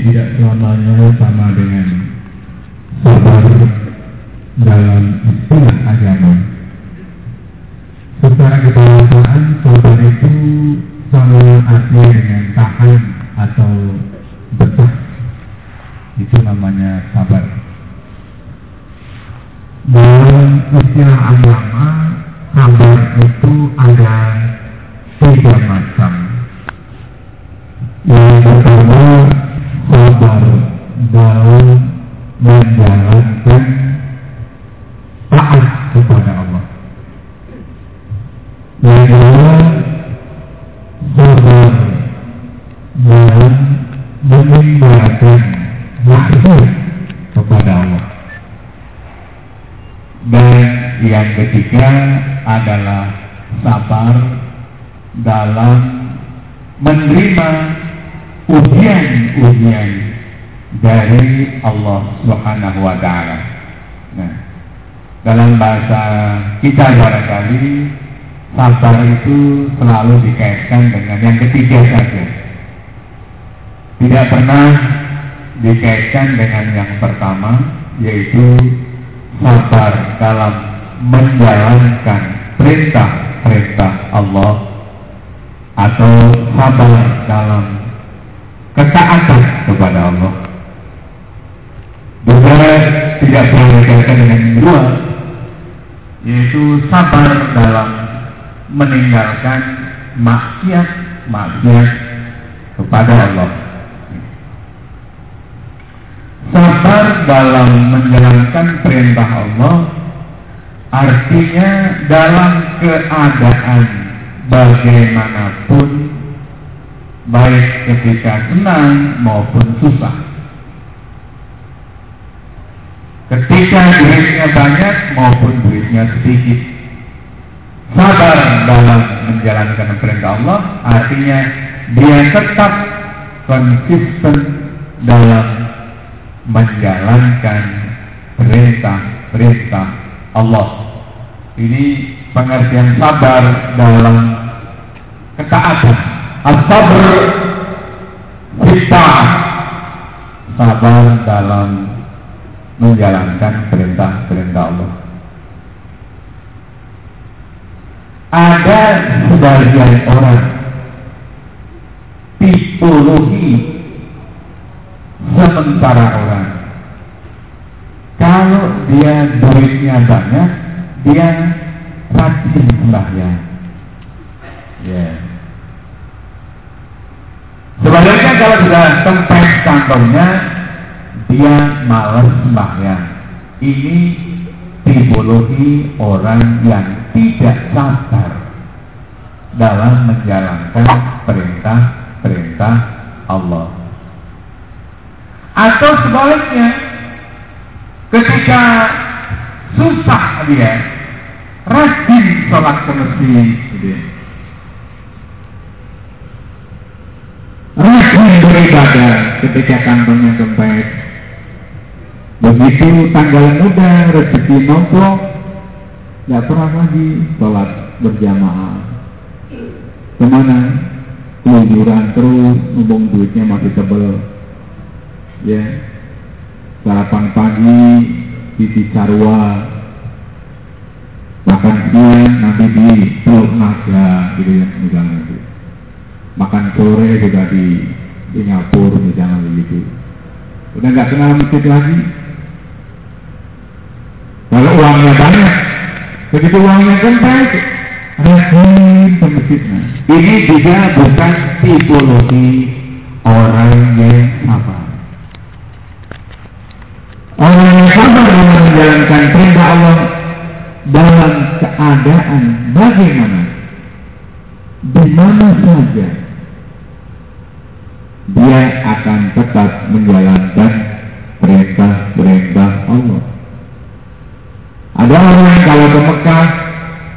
tidak selamanya sama dengan sabar dalam istilah agama. Secara kebahasaan sabar itu sama artinya dengan tahan atau betah. Itu namanya sabar. Dalam istilah agama, sabar itu ada tiga macam. Yang pertama, dalam menjalankan taat kepada Allah. Yang kedua, sabar dalam meninggalkan maksiat kepada Allah. Dan yang ketiga adalah sabar dalam menerima ujian-ujian dari Allah Subhanahu wa taala. Nah, dalam bahasa kita barangkali sabar itu selalu dikaitkan dengan yang ketiga saja. Tidak pernah dikaitkan dengan yang pertama yaitu sabar dalam menjalankan perintah-perintah Allah atau sabar dalam ketaatan kepada Allah. Tidak pernah dikaitkan dengan yang kedua yaitu sabar dalam meninggalkan maksiat-maksiat kepada Allah. Sabar dalam menjalankan perintah Allah artinya dalam keadaan bagaimanapun baik ketika senang maupun susah. Ketika duitnya banyak maupun duitnya sedikit. Sabar dalam menjalankan perintah Allah artinya dia tetap konsisten dalam menjalankan perintah-perintah Allah. Ini pengertian sabar dalam ketaatan. As-sabr sabar dalam menjalankan perintah-perintah Allah. Ada sebagian orang tipologi sementara orang. Kalau dia duitnya banyak dia rajin sembahyang ya. Sebaliknya kalau sudah tempat kantongnya dia malas sembahyang ini tipologi orang yang tidak sabar dalam menjalankan perintah-perintah Allah atau sebaliknya, ketika susah dia, rajin sholat ke masjid, gitu ya. rajin beribadah ketika kantongnya kempes. Begitu tanggal muda, rezeki nomplok, nggak pernah lagi sholat berjamaah. Ke mana? Keluyuran terus, ngomong duitnya masih tebel ya sarapan pagi di sarwa makan siang nanti di Teluk Naga gitu ya misalnya gitu. makan sore juga di Singapura misalnya begitu udah nggak kenal masjid lagi. Kalau uangnya banyak, begitu uangnya kan baik, rajin ke masjidnya. Ini juga bukan tipologi orang yang sabar. Orang yang sabar menjalankan perintah Allah dalam keadaan bagaimana, di mana saja, dia akan tetap menjalankan perintah-perintah Allah. Ada orang kalau ke Mekah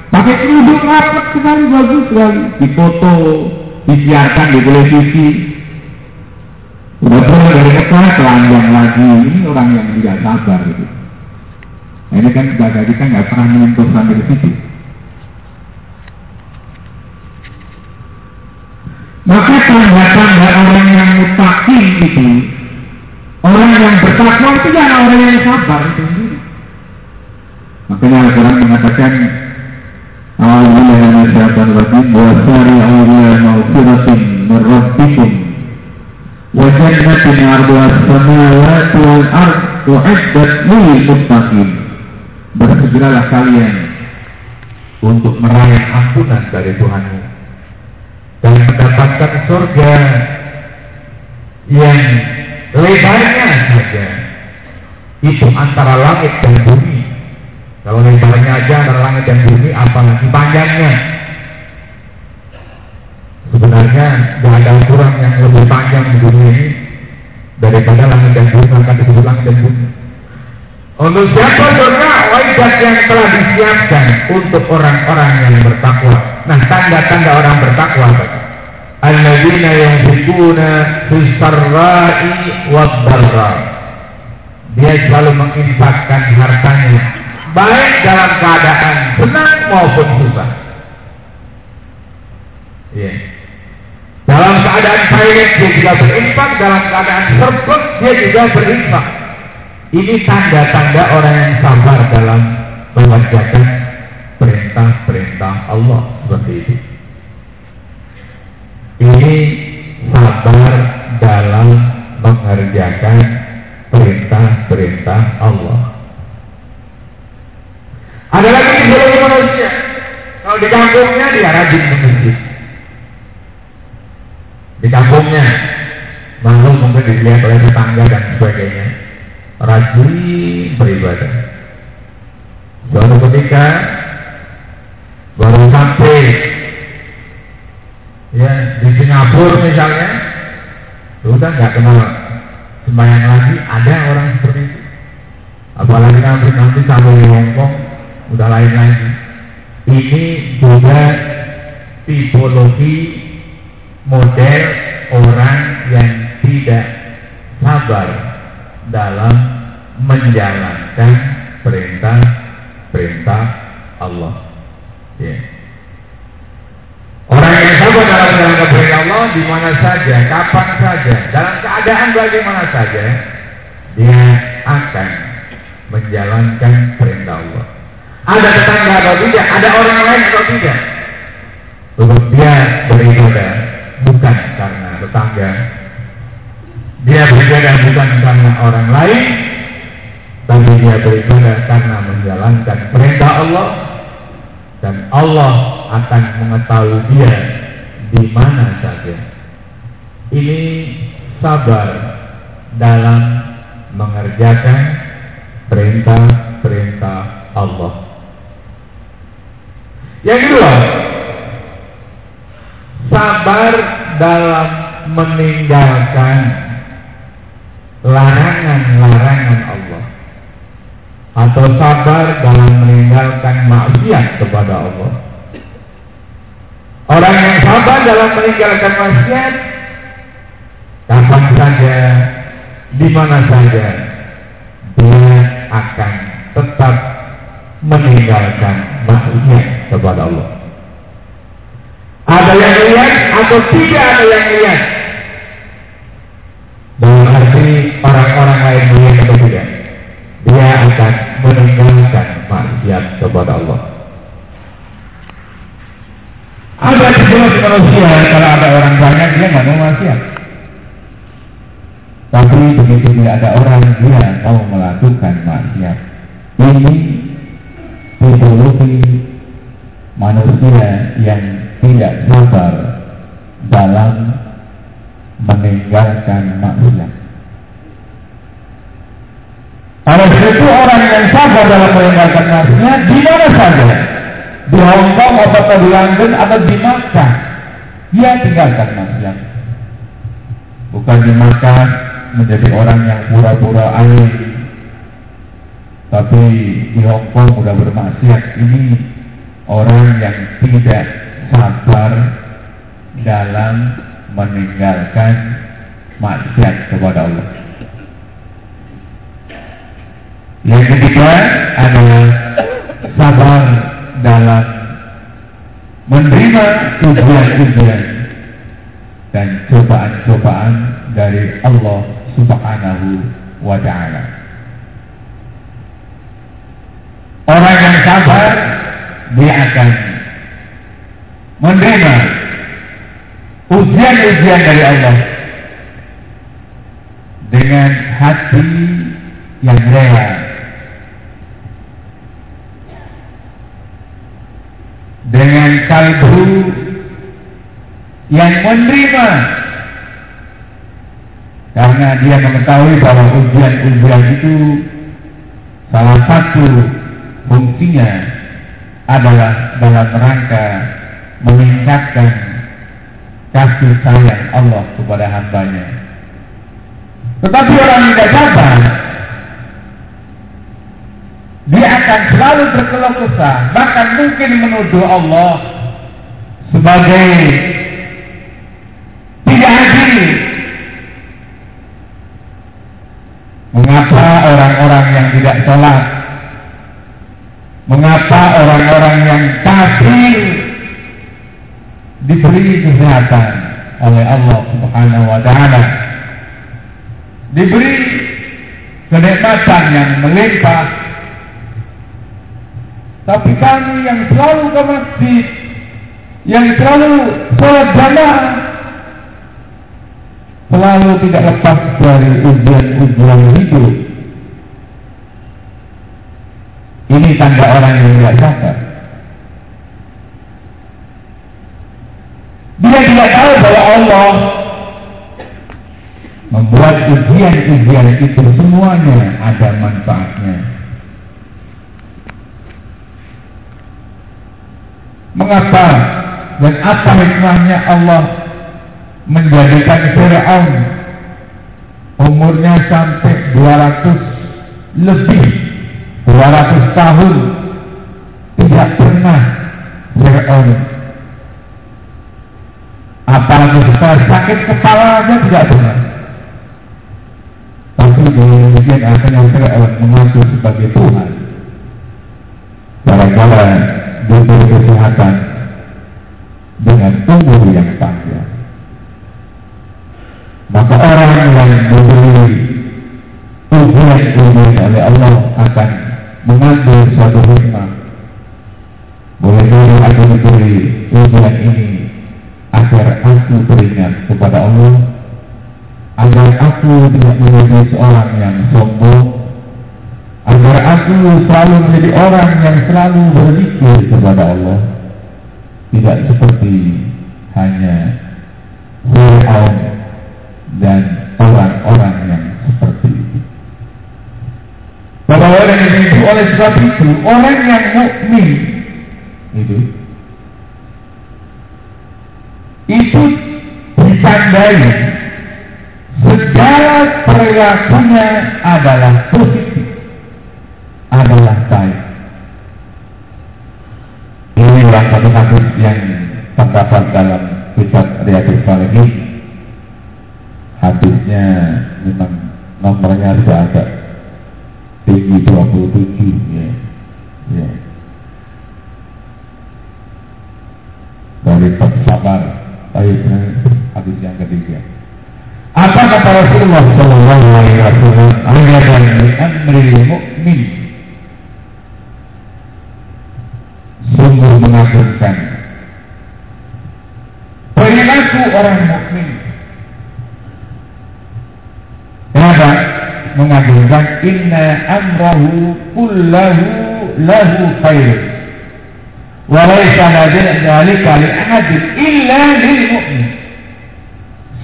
pakai kerudung rapat sekali bagus sekali, difoto, disiarkan di televisi. Udah pulang dari Mekah telanjang lagi, ini orang yang tidak sabar gitu. Nah, ini kan jadi kan nggak pernah menyentuh sampai di situ. Maka tanda-tanda orang yang mutakin itu, orang yang bertakwa itu jangan orang yang sabar itu. Makanya Al-Quran mengatakan A'udzubillahi minasyaitonir rajim wa sari'u ila maghfiratin min rabbikum wa jannatin 'arduha as-samawati wal ard u'iddat lil muttaqin. Bersegeralah kalian untuk meraih ampunan dari Tuhanmu dan mendapatkan surga yang lebarnya saja itu antara langit dan bumi. Kalau lebarnya aja antara langit dan bumi, apalagi panjangnya. Sebenarnya tidak ada ukuran yang lebih panjang di dunia ini daripada langit dan bumi akan disebut langit dan bumi. Untuk siapa surga wajib yang telah disiapkan untuk orang-orang yang bertakwa. Nah, tanda-tanda orang bertakwa tadi. Alladzina yunfikuna fis sarra'i wad. Dia selalu menginfakkan hartanya baik dalam keadaan senang maupun susah. Ya. Dalam keadaan pilot dia juga berinfak, dalam keadaan surplus dia juga berinfak. Ini tanda-tanda orang yang sabar dalam mengerjakan perintah-perintah Allah seperti itu. Ini sabar dalam mengerjakan perintah-perintah Allah. Ada lagi tipologi manusia. Kalau di kampungnya dia rajin ke masjid. Di kampungnya, malu mungkin dilihat oleh tetangga dan sebagainya. Rajin beribadah. Suatu ketika baru sampai ya di Singapura misalnya, sudah nggak kenal sembahyang lagi. Ada orang seperti itu. Apalagi nanti nanti sampai di Hongkong udah lain lagi. Ini juga tipologi model orang yang tidak sabar dalam menjalankan perintah-perintah Allah. Ya. Orang yang sabar dalam menjalankan perintah Allah di mana saja, kapan saja, dalam keadaan bagaimana saja, dia akan menjalankan perintah Allah. Ada tetangga atau tidak, ada orang lain atau tidak. Dia beribadah bukan karena tetangga. Dia beribadah bukan karena orang lain, tapi dia beribadah karena menjalankan perintah Allah dan Allah akan mengetahui dia di mana saja. Ini sabar dalam mengerjakan perintah-perintah Allah. Yang kedua, sabar dalam meninggalkan larangan-larangan Allah atau sabar dalam meninggalkan maksiat kepada Allah. Orang yang sabar dalam meninggalkan maksiat kapan saja, di mana saja, dia akan tetap meninggalkan maksiat kepada Allah. Ada yang lihat atau tidak ada yang lihat? Dalam arti orang-orang lain melihat atau tidak? Dia akan meninggalkan maksiat kepada Allah. Ada situasi manusia kalau ada orang banyak dia nggak mau maksiat. Tapi begitu tidak ada orang dia mau melakukan maksiat. Ini ideologi manusia yang tidak sabar dalam meninggalkan maksiat. Oleh itu orang yang sabar dalam meninggalkan maksiat di mana saja, di Hong Kong atau di London atau di Makkah, dia tinggalkan maksiat. Bukan di Makkah menjadi orang yang pura-pura alim, tapi di Hong Kong sudah bermaksiat. Ini orang yang tidak sabar dalam meninggalkan maksiat kepada Allah. Yang ketiga adalah sabar dalam menerima ujian-ujian dan cobaan-cobaan dari Allah Subhanahu wa taala. Orang yang sabar dia akan menerima ujian-ujian dari Allah dengan hati yang rela. Dengan kalbu yang menerima karena dia mengetahui bahwa ujian-ujian itu salah satu fungsinya adalah dalam rangka meningkatkan kasih sayang Allah kepada hambanya. Tetapi orang yang tidak sabar, dia akan selalu berkeluh kesah, bahkan mungkin menuduh Allah sebagai tidak adil. Mengapa orang-orang yang tidak sholat Mengapa orang-orang yang kafir diberi kesehatan oleh Allah Subhanahu wa taala? Diberi kenikmatan yang melimpah. Tapi kami yang selalu ke yang selalu sholat jamaah, selalu tidak lepas dari ujian-ujian hidup Ini tanda orang yang tidak sabar. Dia tidak tahu bahwa Allah membuat ujian-ujian itu semuanya ada manfaatnya. Mengapa dan apa hikmahnya Allah menjadikan Fir'aun umurnya sampai 200 lebih 200 tahun tidak pernah Fir'aun apalagi setelah sakit kepala aja tidak pernah. Tapi kemudian akhirnya Fir'aun mengaku sebagai Tuhan. Gara-gara diberi kesehatan dengan umur yang panjang. Maka orang yang diberi ujian-ujian oleh Allah akan mengambil suatu hikmah. Boleh jadi aku diberi ujian ini agar aku teringat kepada Allah, agar aku tidak menjadi seorang yang sombong, agar aku selalu menjadi orang yang selalu berzikir kepada Allah, tidak seperti hanya Fir'aun dan orang-orang yang seperti. Bahwa orang yang itu oleh sebab itu orang yang mukmin itu itu ditandai segala perilakunya adalah positif, adalah baik. Ini adalah satu hadis yang terdapat dalam kitab Riyadus Salihin. Hadisnya memang nomornya sudah agak tinggi 27 ya. ya. Dari sabar. Baik, hadis yang ketiga. Apa kata Rasulullah Sallallahu Alaihi Wasallam? Ayatan di amri mukmin. Sungguh mengagumkan. Perilaku orang mukmin mengagungkan inna amrahu kullahu lahu khair wa laysa dzalika li ahadin illa lil mu'min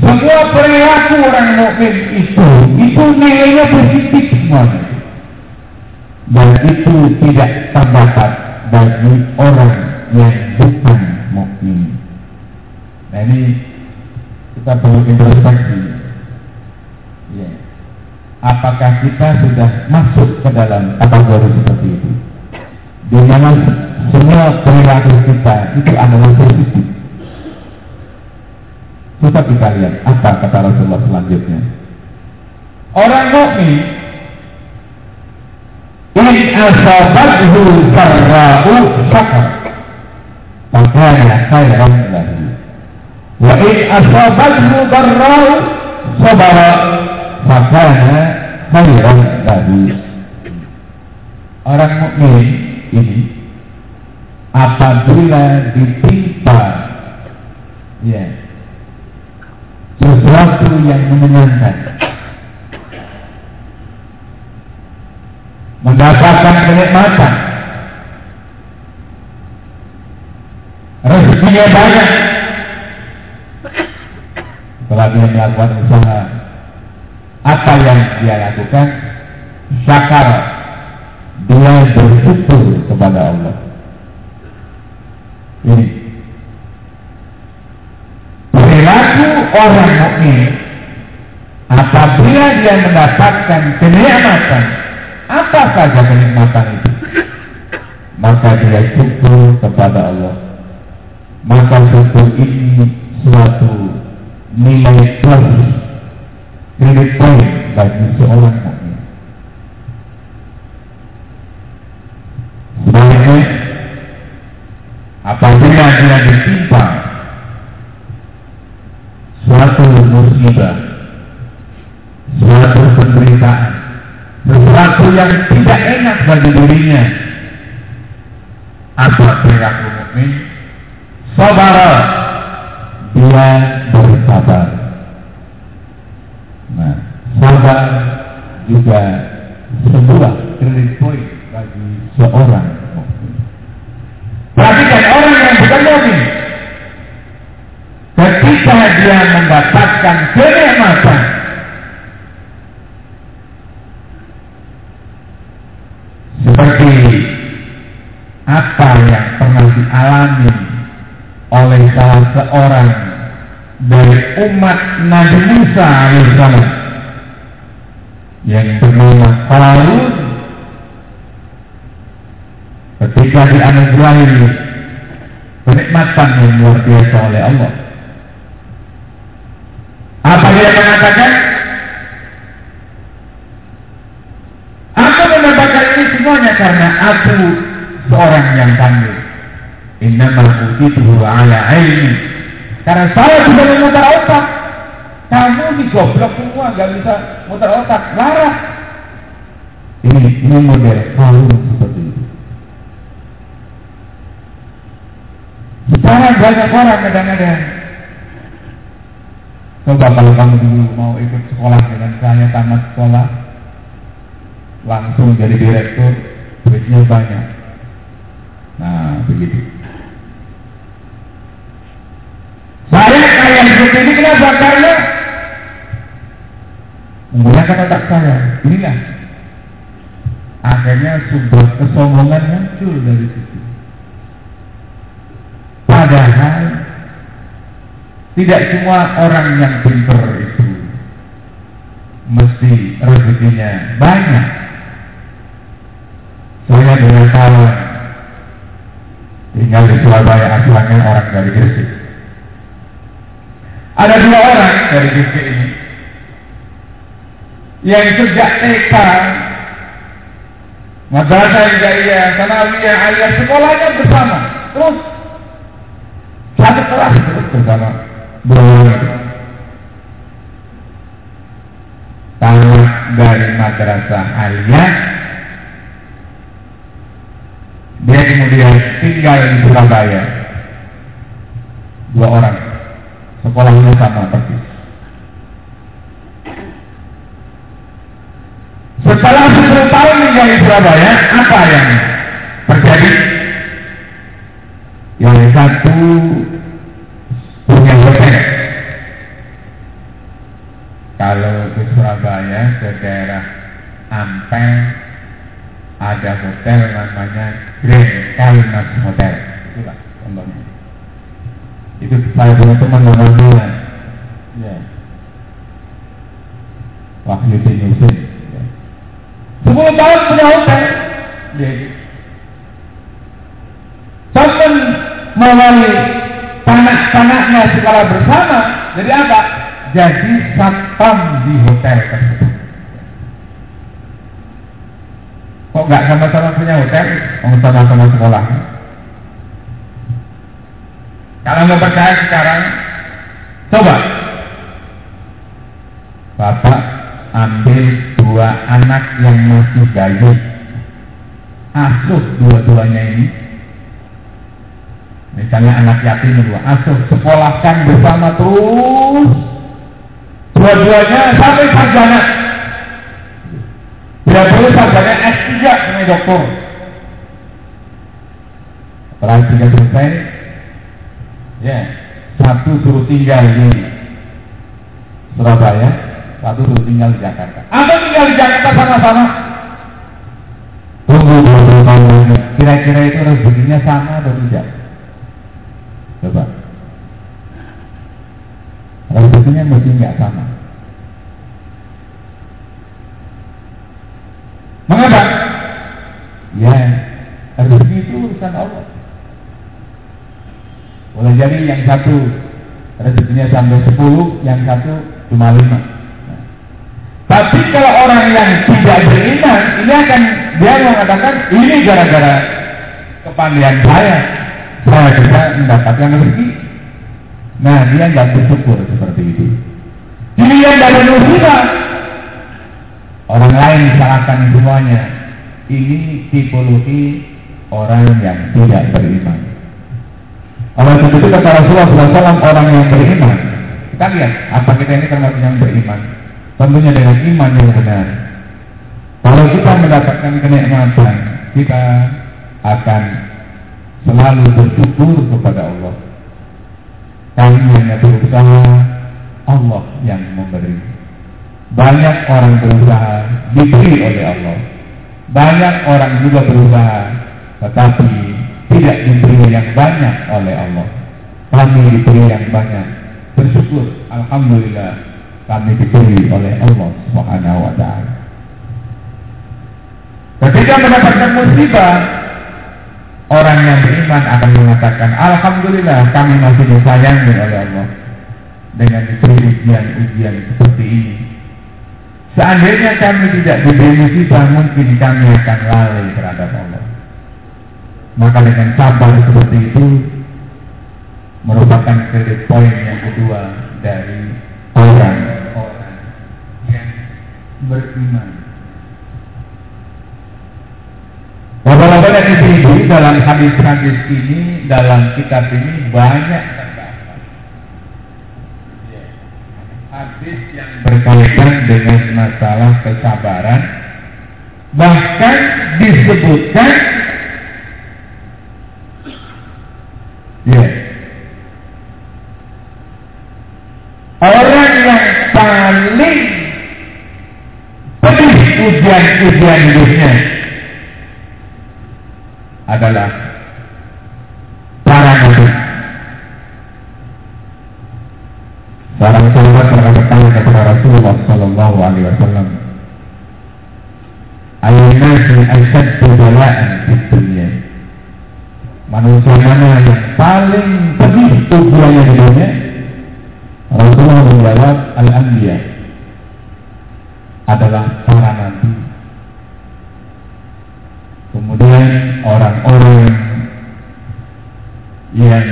semua perilaku orang mukmin itu itu nilainya positif semua dan itu tidak terdapat bagi orang yang bukan mukmin. Nah ini kita perlu introspeksi. Apakah kita sudah masuk ke dalam kategori seperti itu? Di mana semua perilaku kita itu adalah positif. Coba kita lihat apa kata Rasulullah selanjutnya. Orang mukmin in asabathu sarra'u syakar fakana khairan lahu wa in asabathu darra'u sabara fakana khairan lahu orang mukmin ini apabila ditimpa ya sesuatu yang menyenangkan mendapatkan kenikmatan rezekinya banyak. Setelah dia melakukan usaha apa yang dia lakukan? Syakar dia bersyukur kepada Allah. Ini. Perilaku orang mukmin apabila dia mendapatkan kenikmatan apa saja kenikmatan itu? Maka dia syukur kepada Allah. Maka syukur ini suatu nilai plus kredit poin bagi seorang mukmin sebaliknya apabila dia ditimpa suatu musibah suatu penderitaan sesuatu yang tidak enak bagi dirinya apa perilaku mukmin? Sabar dia bersabar nah sabar juga sebuah kredit poin bagi seorang mukmin perhatikan orang yang bukan mukmin. Ketika dia mendapatkan kenikmatan seperti apa yang pernah dialami oleh salah seorang dari umat Nabi Musa alaihissalam yang bernama Qarun ketika dianugerahi kenikmatan yang luar biasa oleh Allah. Apa dia mengatakan? Aku mendapatkan ini semuanya karena aku seorang yang tangguh. Innama utituhu ala ilmi. Karena saya bisa memutar otak. Kamu digoblok semua, nggak bisa mutar otak. Larang. Ini, ini model kaum seperti itu. Sekarang banyak orang kadang-kadang Coba kalau kamu dulu mau ikut sekolah dengan saya tamat sekolah Langsung jadi direktur Duitnya banyak Nah begitu Saya seperti ini kenapa? Karena Menggunakan otak saya Inilah Akhirnya sebuah kesombongan muncul dari situ Padahal tidak semua orang yang pintar itu mesti rezekinya banyak. Saya dengan kawan tinggal di Surabaya asalnya orang dari Gresik. Ada dua orang dari Gresik ini. Yang sejak TK Madrasah Hidayah, Sanawiyah, Aliyah, sekolahnya bersama. Terus satu kelas terus bersama. Beliau tamat dari madrasah aliyah dia kemudian tinggal di Surabaya. Dua orang sekolahnya sama persis Setelah 10 tahun di Surabaya, apa yang terjadi? Yang satu punya hotel. Kalau ke Surabaya, ke daerah Ampel, ada hotel namanya Grand Kalmas Hotel. Itulah contohnya. Itu saya punya teman namanya ya. Wahyu Yusin. Ya. Sepuluh tahun punya hotel. Ya. Sampai melalui tanah-tanahnya secara bersama. Jadi apa? Jadi satpam di hotel tersebut. Kok nggak sama-sama punya hotel? Sama-sama sekolah. Kalau nggak percaya sekarang, coba Bapak ambil dua anak yang masih bayi, asuh dua-duanya ini. Misalnya anak yatim dua, asuh sekolahkan bersama terus dua-duanya sampai sarjana. Tidak perlu sarjana S3 sebagai dokter. Setelah tiga selesai, ya satu suruh tinggal di Surabaya, satu suruh tinggal di Jakarta. Atau tinggal di Jakarta sama-sama. Tunggu dua puluh. Kira-kira itu rezekinya sama atau tidak? Coba. Rezekinya mesti nggak sama. Mengapa? Ya, rezeki itu urusan Allah. Boleh jadi yang satu rezekinya sampai sepuluh, yang satu cuma lima. Tapi kalau orang yang tidak beriman, ini akan dia mengatakan ini gara-gara kepandaian saya, saya bisa mendapatkan rezeki. Nah, dia nggak bersyukur seperti itu. Pilihan dari musibah, orang lain salahkan semuanya. Ini tipologi orang yang tidak beriman. Oleh itu kata Rasulullah SAW orang yang beriman. Kita lihat apa kita ini termasuk yang beriman. Tentunya dengan iman yang benar. Kalau kita mendapatkan kenikmatan, kita akan selalu bersyukur kepada Allah. Kami hanya berusaha, Allah yang memberi. Banyak orang berusaha diberi oleh Allah. Banyak orang juga berusaha, tetapi tidak diberi yang banyak oleh Allah. Kami diberi yang banyak. Bersyukur, Alhamdulillah kami diberi oleh Allah Subhanahu wa taala. Ketika mendapatkan musibah, orang yang beriman akan mengatakan, Alhamdulillah kami masih disayangi oleh Allah dengan diberi ujian-ujian seperti ini. Seandainya kami tidak diberi musibah, mungkin kami akan lalai terhadap Allah. Maka dengan sabar seperti itu merupakan kredit poin yang kedua dari orang-orang yang beriman. Bapak-bapak dan ibu-ibu dalam hadis-hadis ini, dalam kitab ini banyak terdapat hadis yang berkaitan dengan masalah kesabaran, bahkan disebutkan ya, orang yang paling pedih ujian-ujian hidupnya adalah para nabi. Seorang sahabat pernah bertanya kepada Rasulullah Sallallahu Alaihi Wasallam, Ayunasi bala'an di dunia. Manusia mana yang paling pedih ujiannya di dunia? Rasulullah menjawab Al-Anbiya adalah para nabi. Kemudian orang-orang yang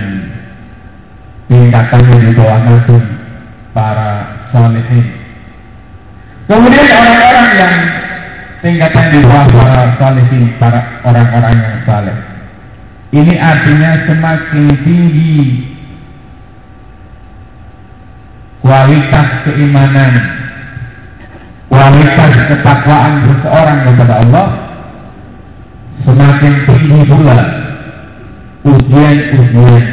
tingkatannya di bawah nabi para salihin. Kemudian orang-orang yang tingkatan di bawah para salihin, para orang-orang yang saleh. Ini artinya semakin tinggi kualitas keimanan, kualitas ketakwaan seseorang kepada Allah semakin tinggi pula ujian-ujian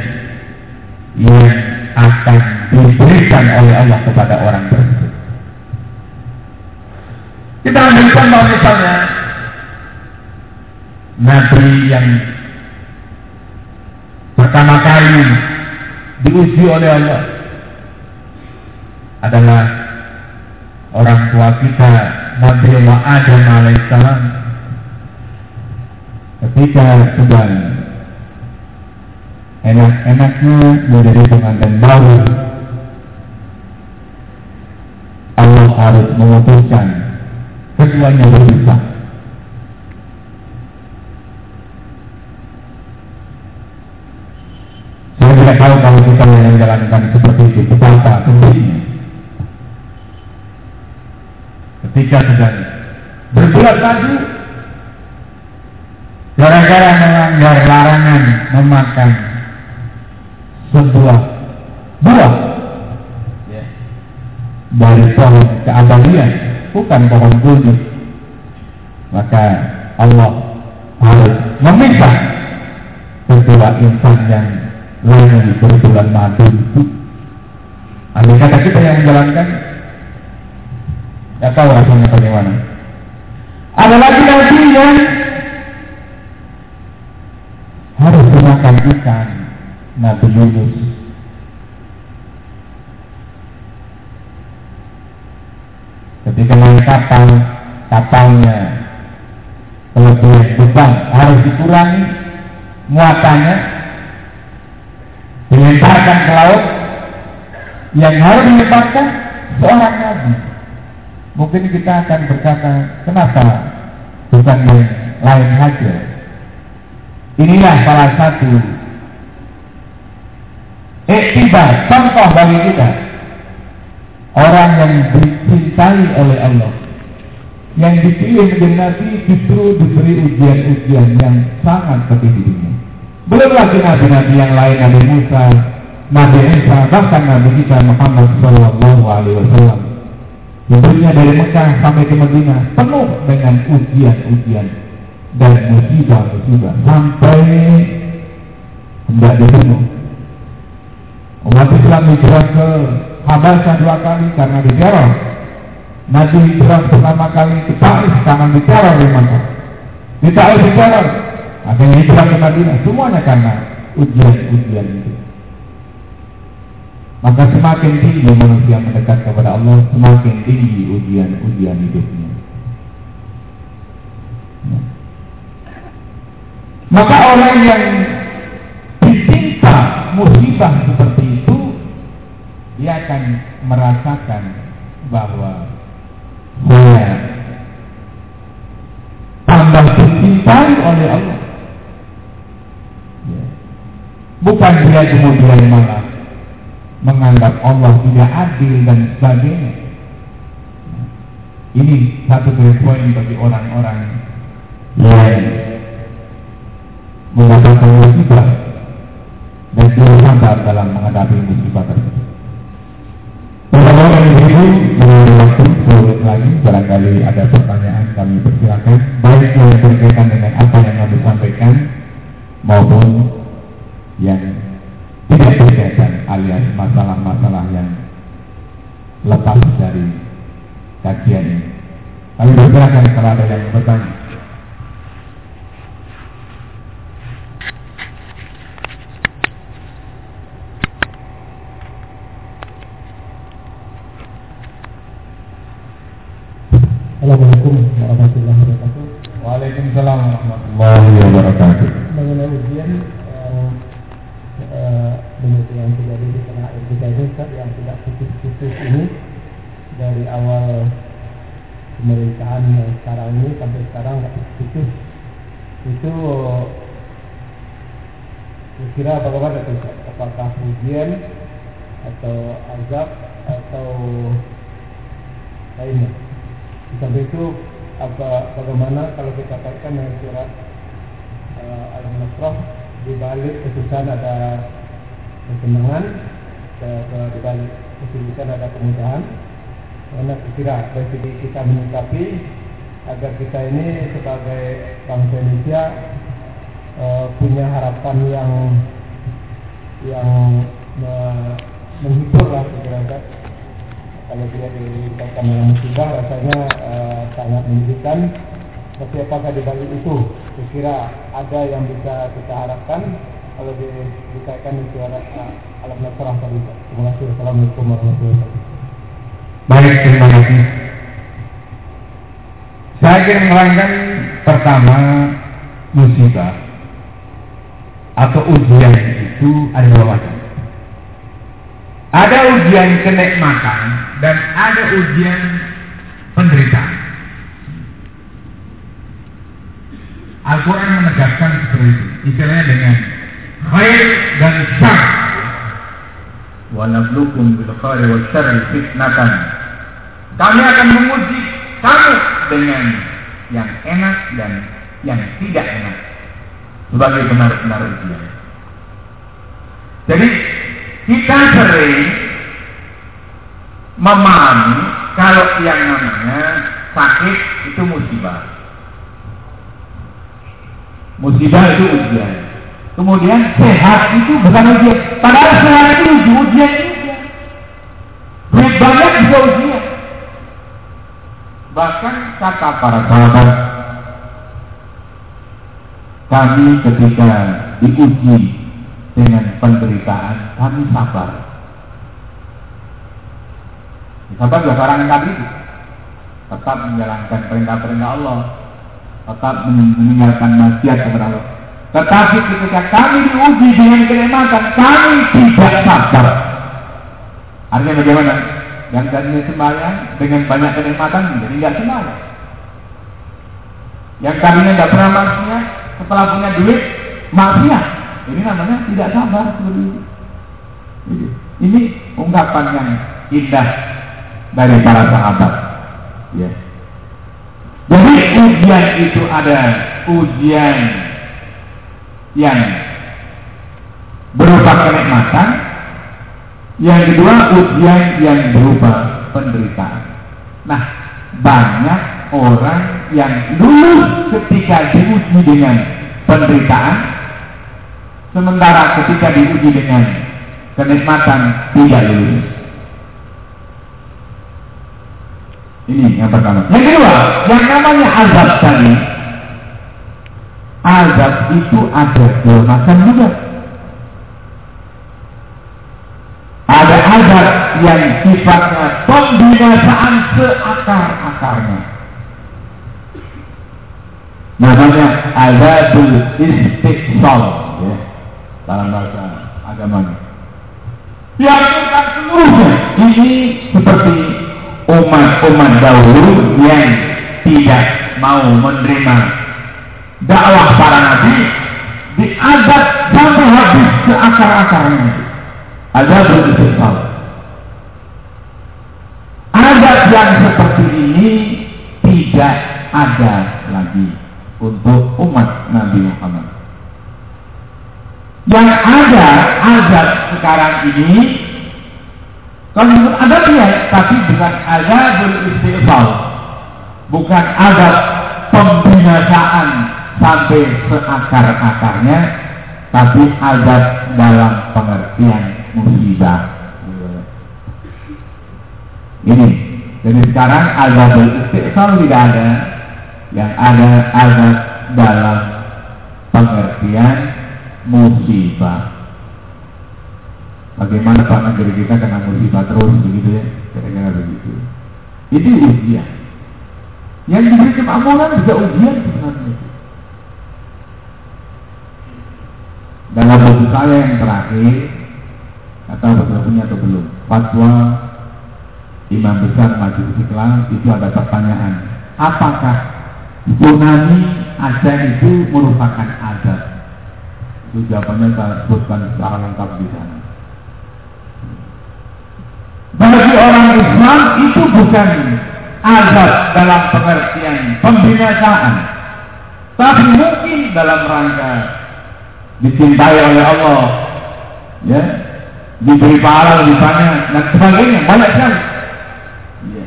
yang akan diberikan oleh Allah kepada orang tersebut. Kita ambil contoh misalnya Nabi yang pertama kali diuji oleh Allah adalah orang tua kita Nabi Allah Adam alaihissalam ketika sedang enak-enaknya menjadi pengantin baru Allah harus memutuskan keduanya berpisah saya tidak tahu kalau kita yang menjalankan seperti itu betapa pentingnya ketika sedang berbuat maju gara-gara melanggar larangan memakan sebuah buah. Ya, dari pohon keabadian bukan pohon kuldi maka Allah harus memisah kedua insan yang lain berbulan madu itu. Andai kata kita yang menjalankan? Ya tahu rasanya bagaimana. Ada lagi lagi yang harus ikan Nabi Yunus ketika naik kapal kapalnya kelebihan beban harus dikurangi muatannya dilemparkan ke laut yang harus dilemparkan seorang nabi mungkin kita akan berkata kenapa bukan yang lain saja? Inilah salah satu iktibar contoh bagi kita. Orang yang dicintai oleh Allah. Yang dipilih menjadi nabi justru diberi ujian-ujian yang sangat pedih di dunia. Belum lagi nabi-nabi yang lain Nabi Musa Nabi Isa bahkan Nabi kita Muhammad Sallallahu Alaihi Wasallam. Hidupnya dari Mekah sampai ke Madinah penuh dengan ujian-ujian dan musibah-musibah. Sampai tidak dibunuh Umat Islam hijrah ke Habasyah dua kali karena diteror. Nabi hijrah pertama kali ke Taif karena diteror di Mekah. Di Taif diteror. Akhirnya hijrah ke Madinah. Semuanya karena ujian-ujian itu. Maka semakin tinggi manusia mendekat kepada Allah, semakin tinggi ujian-ujian hidupnya. Ya. Maka orang yang ditimpa musibah seperti itu, dia akan merasakan bahwa saya tambah dicintai oleh Allah. Bukan dia kemudian malah menganggap Allah tidak adil dan sebagainya. Ini satu poin bagi orang-orang yang mendapatkan musibah dia sabar dalam menghadapi musibah tersebut. Teman-teman yang ibu mengenai waktu sulit lagi barangkali ada pertanyaan kami persilakan baik yang berkaitan dengan apa yang kami sampaikan maupun yang tidak berkaitan alias masalah-masalah yang lepas dari kajian ini. Kami persilakan kalau ada yang bertanya. Assalamualaikum warahmatullahi wabarakatuh. Waalaikumsalam warahmatullahi wabarakatuh. Mengenai ujian yang eh, begitu yang terjadi di tanah air kita ini Ustaz, yang tidak putus-putus ini dari awal pemerintahan sekarang ini sampai sekarang putus itu kira bagaimana itu Ustaz? Apakah ujian atau azab atau lainnya? Samping itu apa bagaimana kalau kita kaitkan dengan surat uh, Al-Nasrah di balik kesusahan ada kesenangan ke, ke, di balik kesulitan ada kemudahan Karena kira dari segi kita menyikapi agar kita ini sebagai bangsa Indonesia uh, punya harapan yang yang uh, menghibur lah kira kan kalau dia dikatakan dengan musibah rasanya uh, sangat menyedihkan. Tapi apakah di balik itu? Kira ada yang bisa kita harapkan. Kalau dikaitkan itu alat alat nasrah tadi terima kasih. Assalamualaikum warahmatullahi wabarakatuh baik terima kasih saya ingin menerangkan pertama musibah atau ujian itu ada dua macam ada ujian kenikmatan dan ada ujian penderitaan. Al-Quran menegaskan seperti itu. Istilahnya dengan khair dan syar. Wa nablukum bil khair wa syar fitnatan. Kami akan menguji kamu dengan yang enak dan yang tidak enak sebagai benar-benar ujian. Jadi kita sering memahami kalau yang namanya sakit itu musibah. Musibah itu ujian. Kemudian sehat itu bukan ujian. Padahal sehat itu ujian juga. Duit banyak juga ujian. Bahkan kata para sahabat, kami ketika diuji dengan penderitaan kami sabar. Sabar juga orang tadi tetap menjalankan perintah-perintah Allah, tetap meninggalkan maksiat kepada Allah. Tetapi ketika kami diuji dengan kenikmatan, kami tidak sabar. Artinya bagaimana? Yang tadinya sembahyang dengan banyak kenikmatan jadi tidak sembahyang. Yang tadinya tidak pernah maksiat, setelah punya duit maksiat. Ini namanya tidak sabar seperti ini. Ini ungkapan yang indah dari para sahabat. Ya. Jadi ujian itu ada ujian yang berupa kenikmatan, yang kedua ujian yang berupa penderitaan. Nah, banyak orang yang lulus ketika diuji dengan penderitaan, Sementara ketika diuji dengan kenikmatan tidak lulus. Ini yang pertama. Yang kedua, yang namanya azab tadi, azab itu ada dua juga. Ada azab yang sifatnya pembinasaan seakar-akarnya. Namanya azabul istiqsal. Ya dalam bahasa agamanya. Dihancurkan seluruhnya. Ini seperti umat-umat dahulu yang tidak mau menerima dakwah para nabi diadab sampai habis ke akar-akarnya. Ada beristighfar. Adab yang seperti ini tidak ada lagi untuk umat Nabi Muhammad. Yang ada azab sekarang ini kalau disebut azab ya, tapi bukan azab istighfar. Bukan azab pembinasaan sampai seakar-akarnya, tapi azab dalam pengertian musibah. Ini. Jadi sekarang azab istighfar tidak ada. Yang ada azab dalam pengertian musibah. Bagaimana Pak negeri kita kena musibah terus begitu ya, kira-kira begitu. Itu ujian. Yang diberi kemakmuran juga ujian sebenarnya. Dalam buku saya yang terakhir, atau sudah punya atau belum, fatwa Imam Besar Majelis Istiqlal itu ada pertanyaan, apakah tsunami Aceh itu merupakan azab? Itu jawabannya saya sebutkan secara lengkap di sana. Bagi orang Islam itu bukan azab dalam pengertian pembinasaan. Tapi mungkin dalam rangka dicintai oleh Allah. Ya, diberi pahala lebih banyak dan sebagainya banyak sekali. Ya.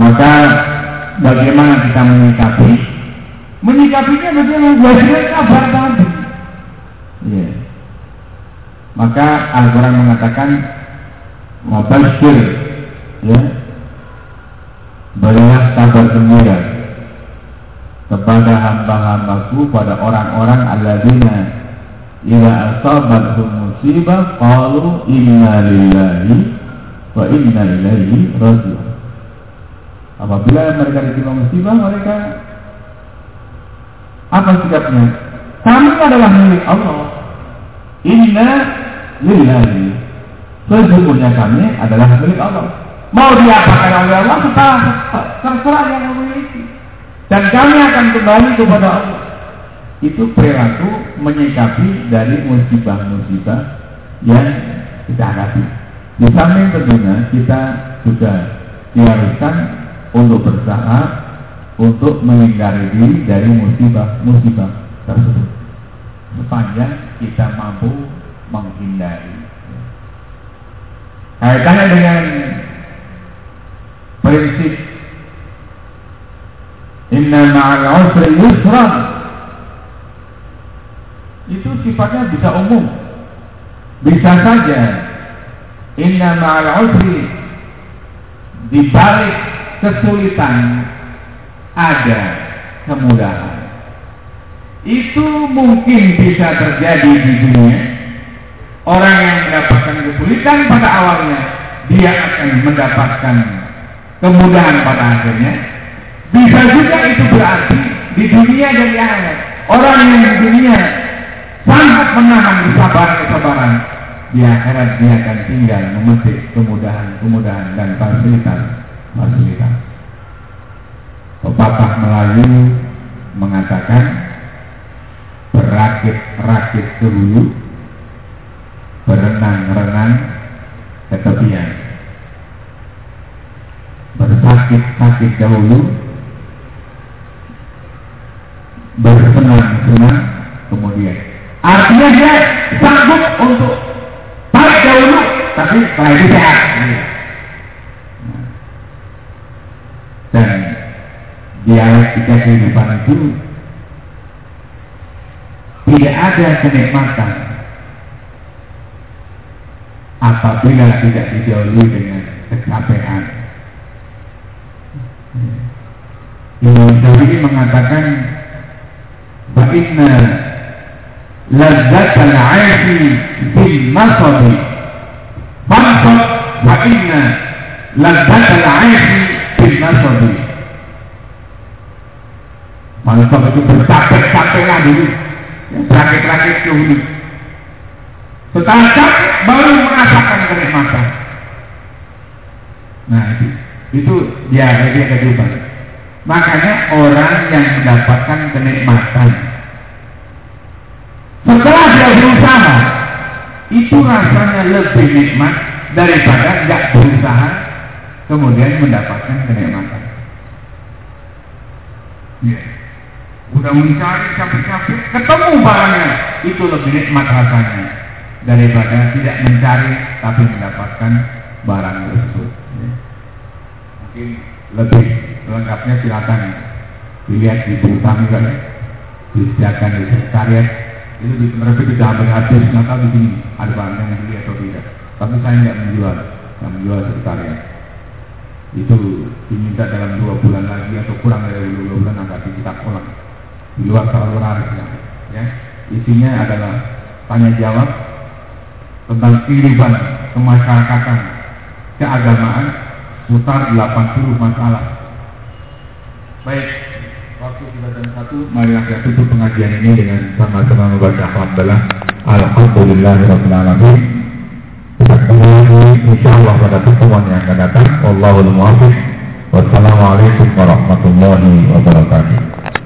Maka bagaimana kita menyikapi? Menyikapinya bagaimana? Belajar kabar tadi. Iya. Maka Al-Quran mengatakan Mabashir ya Berilah kabar gembira kepada hamba-hambaku pada orang-orang alladzina idza asabathum musibah qalu inna lillahi wa inna ilaihi raji'un. Apabila mereka ditimpa musibah mereka apa sikapnya kami adalah milik Allah. Inna lillahi. Sesungguhnya kami adalah milik Allah. Mau diapakan oleh Allah terserah yang memiliki. Dan kami akan kembali kepada Allah itu perilaku menyikapi dari musibah-musibah yang kita hadapi. Di samping tentunya kita juga diharuskan untuk berusaha untuk menghindari diri dari musibah-musibah tersebut sepanjang kita mampu menghindari. Kaitannya dengan prinsip Inna ma'al usri yusran itu sifatnya bisa umum. Bisa saja inna ma'al usri di balik kesulitan ada kemudahan. Itu mungkin bisa terjadi di dunia. Orang yang mendapatkan kesulitan pada awalnya, dia akan mendapatkan kemudahan pada akhirnya. Bisa juga itu berarti di dunia dan di akhirat. Orang yang di dunia sangat menahan kesabaran-kesabaran di akhirat dia akan tinggal memetik kemudahan-kemudahan dan fasilitas-fasilitas. Pepatah Melayu mengatakan berakit-rakit ke hulu, berenang-renang ke tepian. Bersakit-sakit dahulu, bersenang-senang kemudian Artinya dia sanggup untuk baik dahulu, tapi setelah itu sehat. Dan dialektika kehidupan itu tidak ada kenikmatan apabila tidak didahului dengan kecapean. Imam Syafi'i mengatakan Ba'inna masabi fansab wa inna al aishi bil masabi Mansab itu bercapek-capeklah dulu. Sakit-sakit dulu. Setelah capek baru merasakan kenikmatan. Nah itu Itu dia dia kehidupan Makanya orang yang mendapatkan kenikmatan setelah dia itu rasanya lebih nikmat daripada nggak berusaha kemudian mendapatkan kenikmatan. Ya. Udah mencari capek-capek, ketemu barangnya, itu lebih nikmat rasanya daripada tidak mencari tapi mendapatkan barang tersebut. Ya. Mungkin lebih lengkapnya silakan dilihat di buku kami kan, disediakan di sekretariat di mereka tidak hampir habis nggak tahu di sini ada barang yang beli atau tidak. Tapi saya nggak menjual nggak menjual sekretariat itu diminta dalam dua bulan lagi atau kurang dari dua bulan agar kita pulang di luar terlalu raris ya. ya. Isinya adalah tanya jawab tentang kehidupan kemasyarakatan keagamaan seputar 80 masalah. Baik Waktu sudah jam satu, mari kita tutup pengajian ini dengan sama-sama membaca Alhamdulillah. Alhamdulillahirrahmanirrahim. Kita kembali insya Allah pada pertemuan yang akan datang. Muwaffiq. Wassalamualaikum warahmatullahi wabarakatuh.